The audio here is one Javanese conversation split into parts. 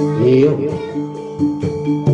你没有？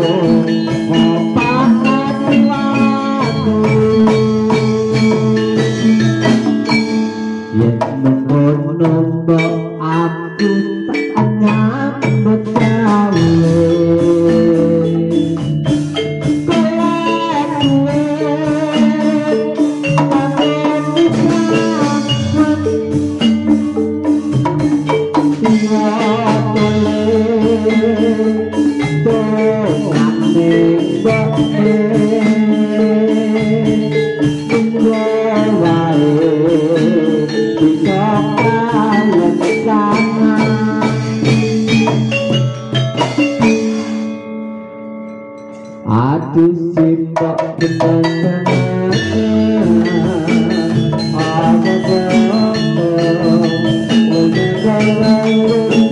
Oh. Thank you.